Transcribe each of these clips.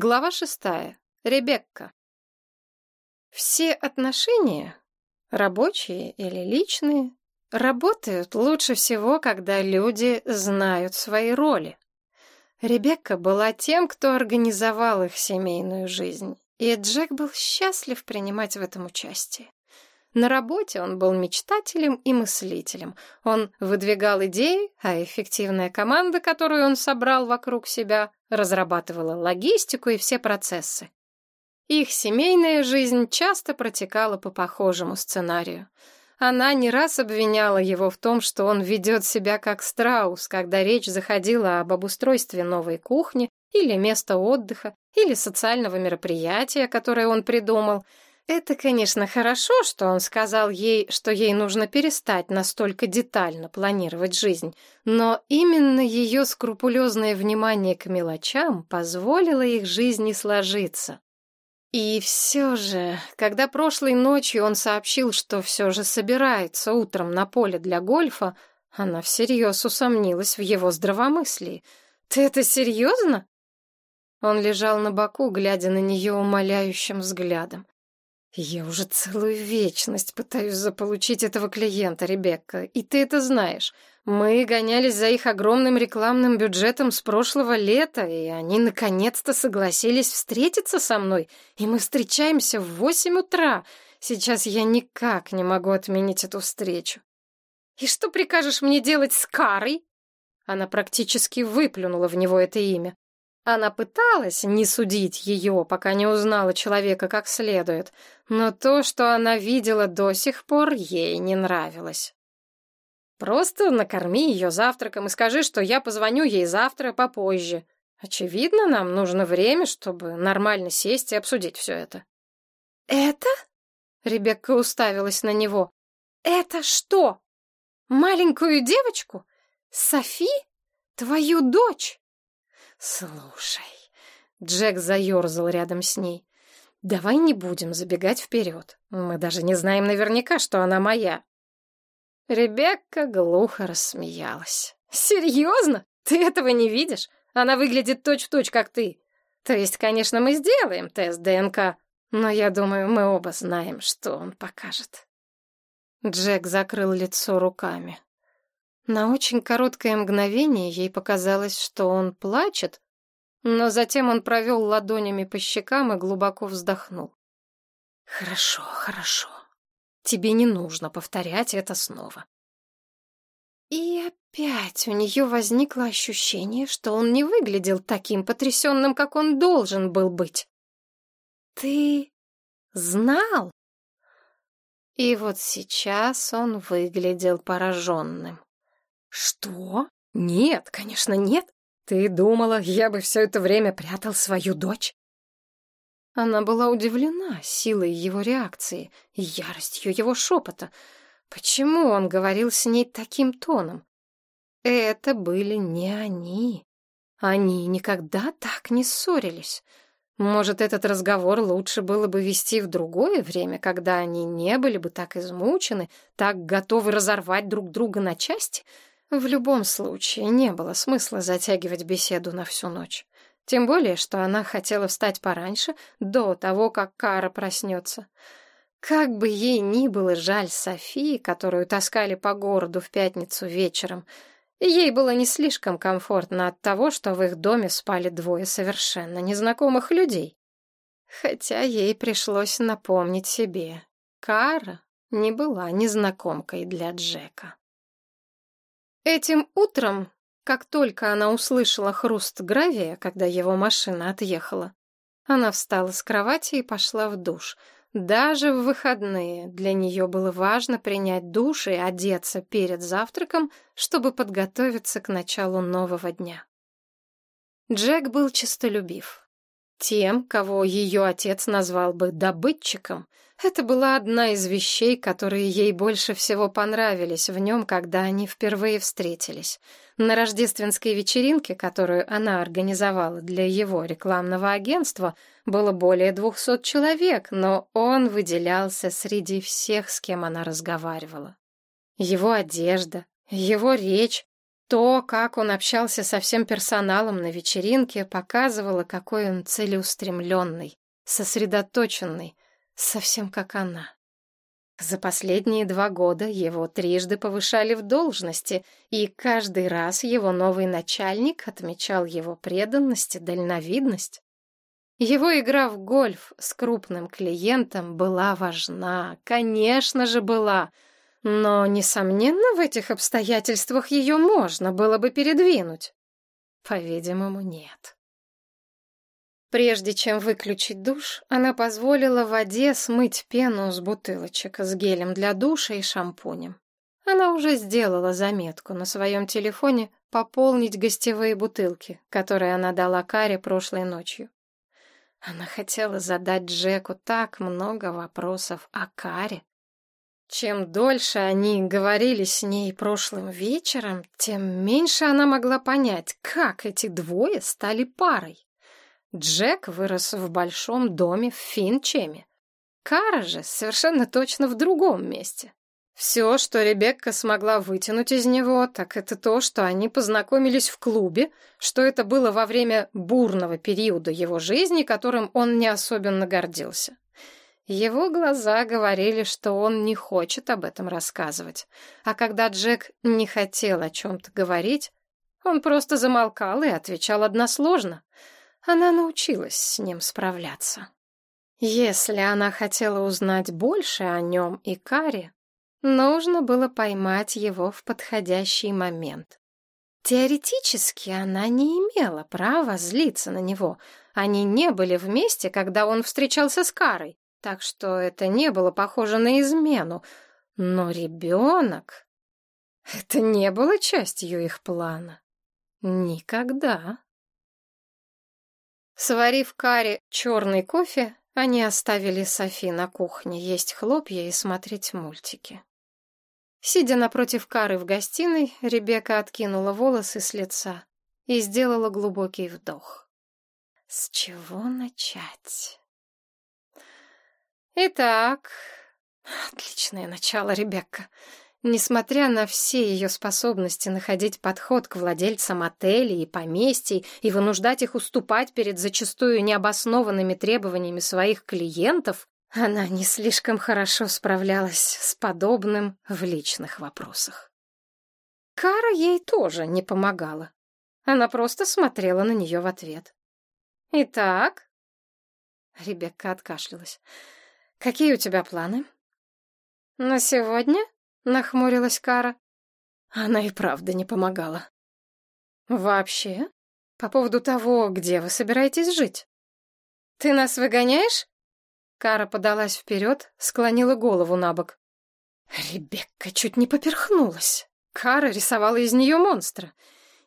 Глава шестая. Ребекка. Все отношения, рабочие или личные, работают лучше всего, когда люди знают свои роли. Ребекка была тем, кто организовал их семейную жизнь, и Джек был счастлив принимать в этом участие. На работе он был мечтателем и мыслителем. Он выдвигал идеи, а эффективная команда, которую он собрал вокруг себя, разрабатывала логистику и все процессы. Их семейная жизнь часто протекала по похожему сценарию. Она не раз обвиняла его в том, что он ведет себя как страус, когда речь заходила об обустройстве новой кухни или места отдыха, или социального мероприятия, которое он придумал — это, конечно, хорошо, что он сказал ей, что ей нужно перестать настолько детально планировать жизнь, но именно ее скрупулезное внимание к мелочам позволило их жизни сложиться. И все же, когда прошлой ночью он сообщил, что все же собирается утром на поле для гольфа, она всерьез усомнилась в его здравомыслии. «Ты это серьезно?» Он лежал на боку, глядя на нее умоляющим взглядом. Я уже целую вечность пытаюсь заполучить этого клиента, Ребекка, и ты это знаешь. Мы гонялись за их огромным рекламным бюджетом с прошлого лета, и они наконец-то согласились встретиться со мной, и мы встречаемся в восемь утра. Сейчас я никак не могу отменить эту встречу. И что прикажешь мне делать с Карой? Она практически выплюнула в него это имя. Она пыталась не судить ее, пока не узнала человека как следует, но то, что она видела до сих пор, ей не нравилось. Просто накорми ее завтраком и скажи, что я позвоню ей завтра попозже. Очевидно, нам нужно время, чтобы нормально сесть и обсудить все это. «Это?» — Ребекка уставилась на него. «Это что? Маленькую девочку? Софи? Твою дочь?» «Слушай...» Джек заерзал рядом с ней. «Давай не будем забегать вперед. Мы даже не знаем наверняка, что она моя». Ребекка глухо рассмеялась. «Серьезно? Ты этого не видишь? Она выглядит точь-в-точь, точь, как ты. То есть, конечно, мы сделаем тест ДНК, но я думаю, мы оба знаем, что он покажет». Джек закрыл лицо руками. На очень короткое мгновение ей показалось, что он плачет, но затем он провел ладонями по щекам и глубоко вздохнул. «Хорошо, хорошо. Тебе не нужно повторять это снова». И опять у нее возникло ощущение, что он не выглядел таким потрясенным, как он должен был быть. «Ты знал?» И вот сейчас он выглядел пораженным. «Что? Нет, конечно, нет. Ты думала, я бы все это время прятал свою дочь?» Она была удивлена силой его реакции и яростью его шепота. Почему он говорил с ней таким тоном? Это были не они. Они никогда так не ссорились. Может, этот разговор лучше было бы вести в другое время, когда они не были бы так измучены, так готовы разорвать друг друга на части — в любом случае, не было смысла затягивать беседу на всю ночь. Тем более, что она хотела встать пораньше, до того, как Кара проснется. Как бы ей ни было жаль Софии, которую таскали по городу в пятницу вечером, ей было не слишком комфортно от того, что в их доме спали двое совершенно незнакомых людей. Хотя ей пришлось напомнить себе, Кара не была незнакомкой для Джека. Этим утром, как только она услышала хруст гравия, когда его машина отъехала, она встала с кровати и пошла в душ. Даже в выходные для нее было важно принять душ и одеться перед завтраком, чтобы подготовиться к началу нового дня. Джек был честолюбив. Тем, кого ее отец назвал бы добытчиком, это была одна из вещей, которые ей больше всего понравились в нем, когда они впервые встретились. На рождественской вечеринке, которую она организовала для его рекламного агентства, было более двухсот человек, но он выделялся среди всех, с кем она разговаривала. Его одежда, его речь, То, как он общался со всем персоналом на вечеринке, показывало, какой он целеустремленный, сосредоточенный, совсем как она. За последние два года его трижды повышали в должности, и каждый раз его новый начальник отмечал его преданность и дальновидность. Его игра в гольф с крупным клиентом была важна, конечно же была — но, несомненно, в этих обстоятельствах ее можно было бы передвинуть. По-видимому, нет. Прежде чем выключить душ, она позволила воде смыть пену с бутылочек с гелем для душа и шампунем. Она уже сделала заметку на своем телефоне пополнить гостевые бутылки, которые она дала Каре прошлой ночью. Она хотела задать Джеку так много вопросов о Каре, чем дольше они говорили с ней прошлым вечером, тем меньше она могла понять, как эти двое стали парой. Джек вырос в большом доме в Финчеме. Кара же совершенно точно в другом месте. Все, что Ребекка смогла вытянуть из него, так это то, что они познакомились в клубе, что это было во время бурного периода его жизни, которым он не особенно гордился. Его глаза говорили, что он не хочет об этом рассказывать. А когда Джек не хотел о чем-то говорить, он просто замолкал и отвечал односложно. Она научилась с ним справляться. Если она хотела узнать больше о нем и Каре, нужно было поймать его в подходящий момент. Теоретически она не имела права злиться на него. Они не были вместе, когда он встречался с Карой. Так что это не было похоже на измену. Но ребенок... Это не было частью их плана. Никогда. Сварив каре черный кофе, они оставили Софи на кухне есть хлопья и смотреть мультики. Сидя напротив Кары в гостиной, Ребекка откинула волосы с лица и сделала глубокий вдох. С чего начать? Итак, отличное начало, Ребекка. Несмотря на все ее способности находить подход к владельцам отелей и поместий и вынуждать их уступать перед зачастую необоснованными требованиями своих клиентов, она не слишком хорошо справлялась с подобным в личных вопросах. Кара ей тоже не помогала. Она просто смотрела на нее в ответ. «Итак?» Ребекка откашлялась. Какие у тебя планы? На сегодня? Нахмурилась Кара. Она и правда не помогала. Вообще? По поводу того, где вы собираетесь жить? Ты нас выгоняешь? Кара подалась вперед, склонила голову на бок. Ребекка чуть не поперхнулась. Кара рисовала из нее монстра.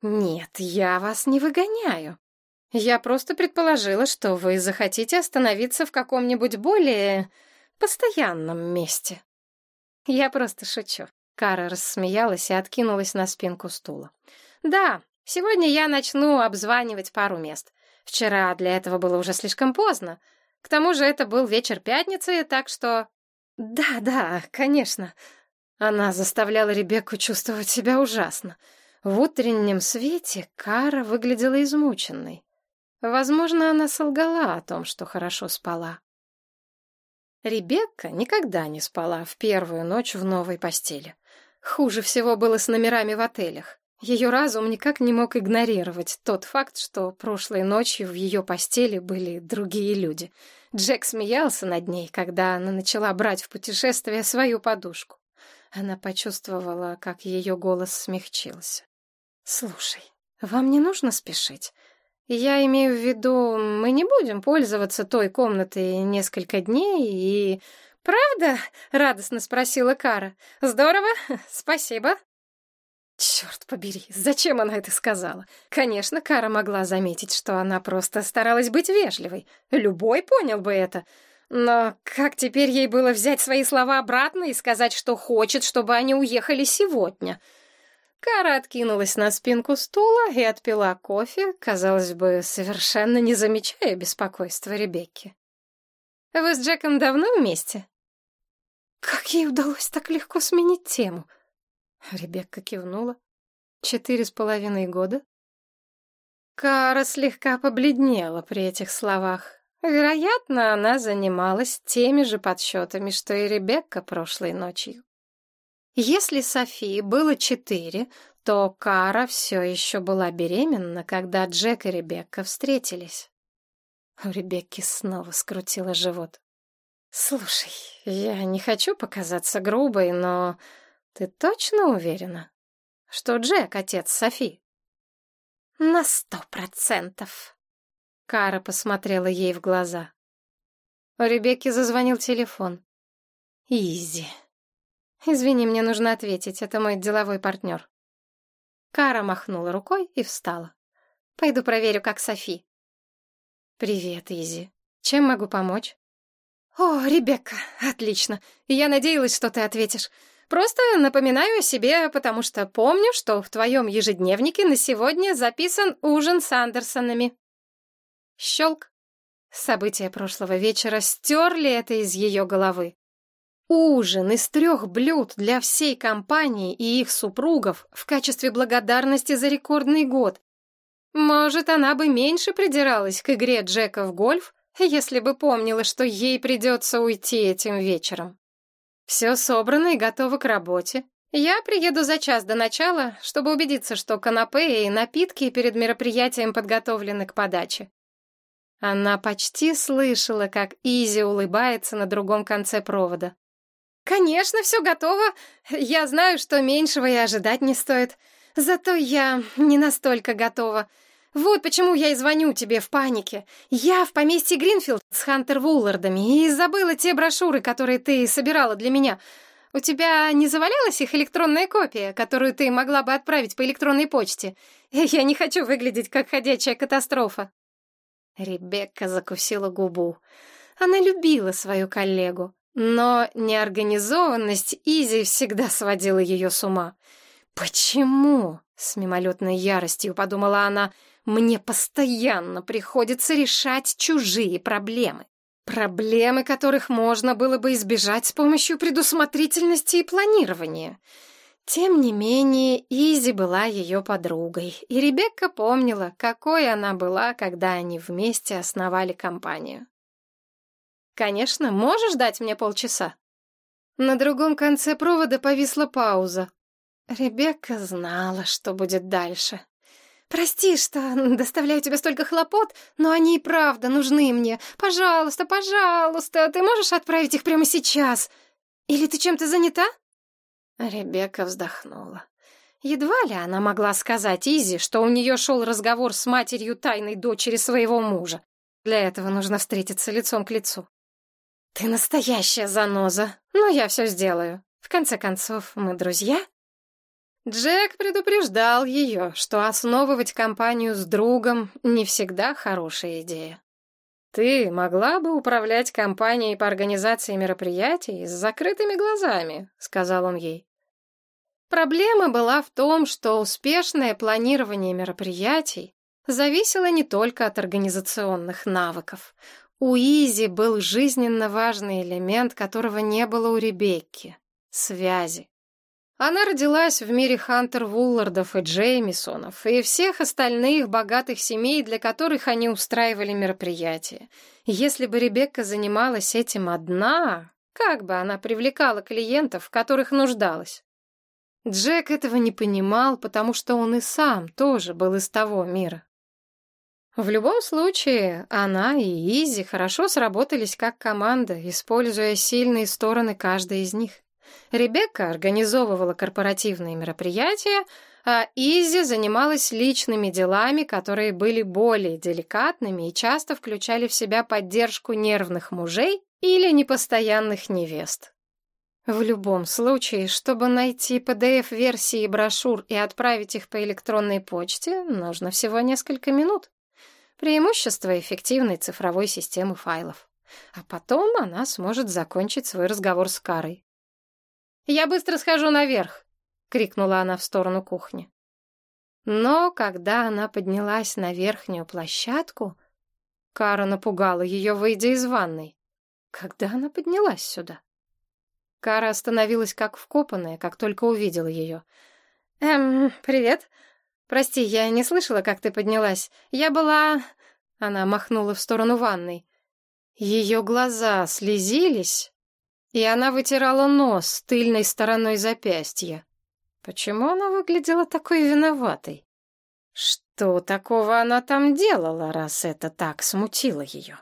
«Нет, я вас не выгоняю. Я просто предположила, что вы захотите остановиться в каком-нибудь более постоянном месте. Я просто шучу. Кара рассмеялась и откинулась на спинку стула. Да, сегодня я начну обзванивать пару мест. Вчера для этого было уже слишком поздно. К тому же это был вечер пятницы, так что... Да, да, конечно. Она заставляла Ребекку чувствовать себя ужасно. В утреннем свете Кара выглядела измученной. Возможно, она солгала о том, что хорошо спала. Ребекка никогда не спала в первую ночь в новой постели. Хуже всего было с номерами в отелях. Ее разум никак не мог игнорировать тот факт, что прошлой ночью в ее постели были другие люди. Джек смеялся над ней, когда она начала брать в путешествие свою подушку. Она почувствовала, как ее голос смягчился. «Слушай, вам не нужно спешить. Я имею в виду, мы не будем пользоваться той комнатой несколько дней и... Правда? Радостно спросила Кара. Здорово, спасибо. Черт побери, зачем она это сказала? Конечно, Кара могла заметить, что она просто старалась быть вежливой. Любой понял бы это. Но как теперь ей было взять свои слова обратно и сказать, что хочет, чтобы они уехали сегодня? — Кара откинулась на спинку стула и отпила кофе, казалось бы, совершенно не замечая беспокойства Ребекки. «Вы с Джеком давно вместе?» «Как ей удалось так легко сменить тему?» Ребекка кивнула. Четыре с половиной года? Кара слегка побледнела при этих словах. Вероятно, она занималась теми же подсчетами, что и Ребекка прошлой ночью. Если Софии было четыре, то Кара все еще была беременна, когда Джек и Ребекка встретились. У Ребекки снова скрутила живот. «Слушай, я не хочу показаться грубой, но ты точно уверена, что Джек — отец Софи?» «На сто процентов!» Кара посмотрела ей в глаза. У Ребекки зазвонил телефон. «Изи. Извини, мне нужно ответить, это мой деловой партнер». Кара махнула рукой и встала. «Пойду проверю, как Софи». «Привет, Изи. Чем могу помочь?» «О, Ребекка, отлично. Я надеялась, что ты ответишь. Просто напоминаю о себе, потому что помню, что в твоем ежедневнике на сегодня записан ужин с Андерсонами». Щелк. События прошлого вечера стерли это из ее головы. Ужин из трех блюд для всей компании и их супругов в качестве благодарности за рекордный год. Может, она бы меньше придиралась к игре Джека в гольф, если бы помнила, что ей придется уйти этим вечером. Все собрано и готово к работе. Я приеду за час до начала, чтобы убедиться, что канапе и напитки перед мероприятием подготовлены к подаче. Она почти слышала, как Изи улыбается на другом конце провода. «Конечно, все готово. Я знаю, что меньшего и ожидать не стоит. Зато я не настолько готова. Вот почему я и звоню тебе в панике. Я в поместье Гринфилд с Хантер Вуллардами и забыла те брошюры, которые ты собирала для меня. У тебя не завалялась их электронная копия, которую ты могла бы отправить по электронной почте? Я не хочу выглядеть как ходячая катастрофа». Ребекка закусила губу. Она любила свою коллегу, но неорганизованность Изи всегда сводила ее с ума. «Почему?» — с мимолетной яростью подумала она. «Мне постоянно приходится решать чужие проблемы. Проблемы, которых можно было бы избежать с помощью предусмотрительности и планирования». Тем не менее, Изи была ее подругой, и Ребекка помнила, какой она была, когда они вместе основали компанию. «Конечно, можешь дать мне полчаса?» На другом конце провода повисла пауза. Ребекка знала, что будет дальше. «Прости, что доставляю тебе столько хлопот, но они и правда нужны мне. Пожалуйста, пожалуйста, ты можешь отправить их прямо сейчас? Или ты чем-то занята?» Ребекка вздохнула. Едва ли она могла сказать Изи, что у нее шел разговор с матерью тайной дочери своего мужа. Для этого нужно встретиться лицом к лицу. «Ты настоящая заноза, но я все сделаю. В конце концов, мы друзья?» Джек предупреждал ее, что основывать компанию с другом не всегда хорошая идея. «Ты могла бы управлять компанией по организации мероприятий с закрытыми глазами», — сказал он ей. Проблема была в том, что успешное планирование мероприятий зависело не только от организационных навыков. У Изи был жизненно важный элемент, которого не было у Ребекки — связи. Она родилась в мире Хантер Вуллардов и Джеймисонов и всех остальных богатых семей, для которых они устраивали мероприятия. Если бы Ребекка занималась этим одна, как бы она привлекала клиентов, в которых нуждалась? Джек этого не понимал, потому что он и сам тоже был из того мира. В любом случае, она и Изи хорошо сработались как команда, используя сильные стороны каждой из них. Ребекка организовывала корпоративные мероприятия, а Изи занималась личными делами, которые были более деликатными и часто включали в себя поддержку нервных мужей или непостоянных невест. В любом случае, чтобы найти PDF-версии брошюр и отправить их по электронной почте, нужно всего несколько минут. Преимущество эффективной цифровой системы файлов. А потом она сможет закончить свой разговор с Карой. «Я быстро схожу наверх!» — крикнула она в сторону кухни. Но когда она поднялась на верхнюю площадку, Кара напугала ее, выйдя из ванной. Когда она поднялась сюда? Кара остановилась как вкопанная, как только увидела ее. Эм, привет. Прости, я не слышала, как ты поднялась. Я была... Она махнула в сторону ванной. Ее глаза слезились, и она вытирала нос тыльной стороной запястья. Почему она выглядела такой виноватой? Что такого она там делала, раз это так смутило ее?